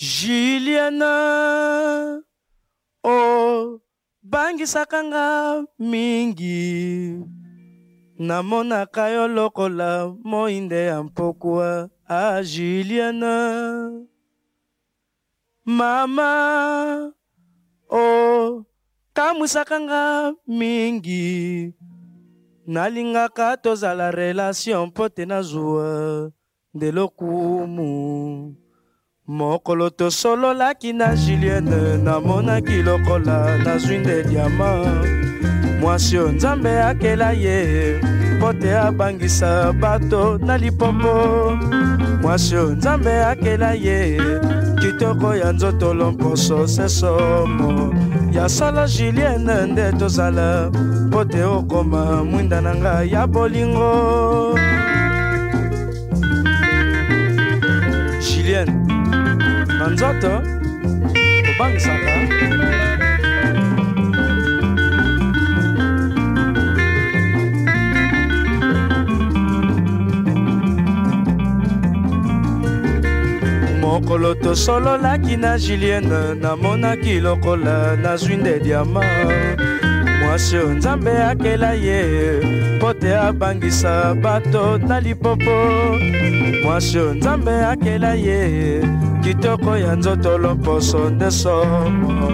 Juliana o oh, bangisaka nga mingi namonaka yo lokola moinde ya mpokwa a Juliana mama o oh, kamwisaka nga mingi nalingaka tozala relation mpo te nazwa ndelokumu mokolo tosololaki na julienne namonaki lokola nazwi nde diama mwasi oyo nzambe akela ye mpo te abangisa bato na lipopo mwasi oyo nzambe akela ye kitoko ya nzoto lomposo se somo ya sala julienne nde tozala mpo te okoma mwinda na ngai ya bolingo nzoto obangisaka mokolo tosololaki na julienne namonaki lokola nazwi nde diamant dimension nzambe akela ye mpo te abangisa bato na lipopo mwasio nzambe akela ye kitoko ya nzoto lomposo nde somo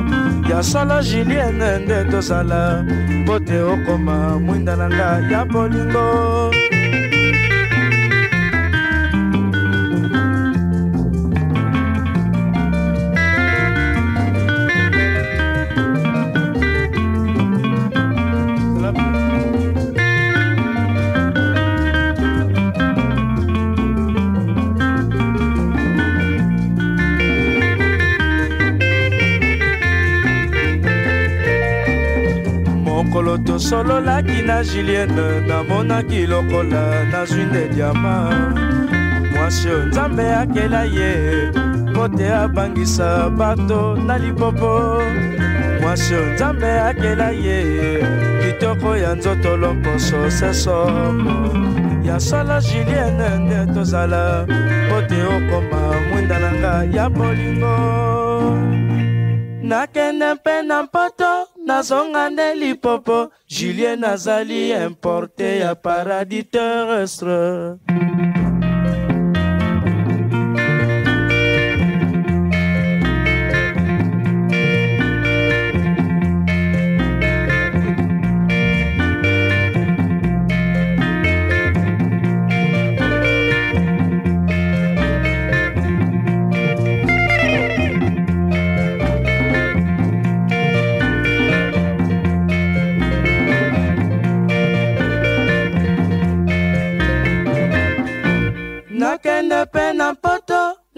ya solo julienne nde tozala mpo te okoma mwinda na nga ya bolingo mokolo tosololaki na julienne namonaki lokola nazwi nde diama mwasi oyo nzambe akela ye mpo te abangisa bato na lipopo mwasi oyo nzambe akela ye kitoko ya nzoto lokoso seso ya sala julienne nde tozala mpo te okoma mwinda na ngai ya bolingo nakende mpe na mpoto nazonga nde lipopo julie nazali importe ya paradis terrestre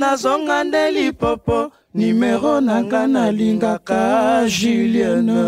nazonga nde lipopo nimero na nga nalingaka julienne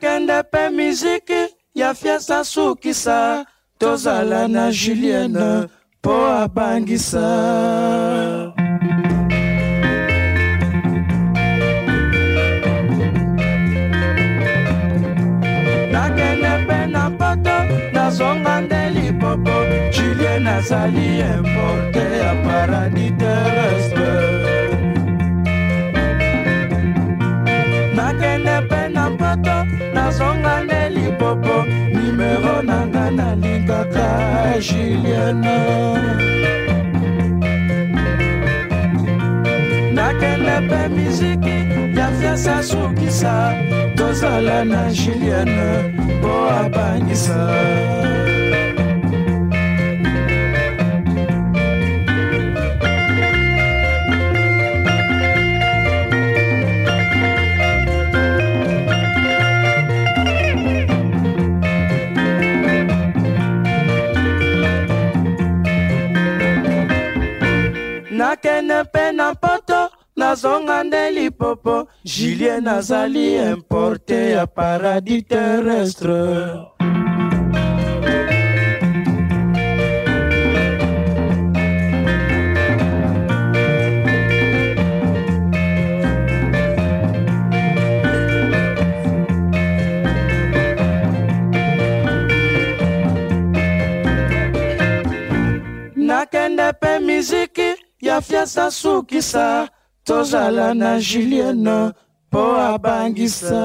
akende mpe miziki ya fiasa sukisa tozala na julienne mpo abangisa nazonga nde lipopo julie nazali importe ya paradis terrestre juliana nakende mpe miziki ya fiasa sukisa tozala na juliana mpo abangisa nakende mpe na poto nazonga nde lipopo julie nazali importe ya paradis terrestre ya fiasa sukisa tozala na julienne mpo abangisa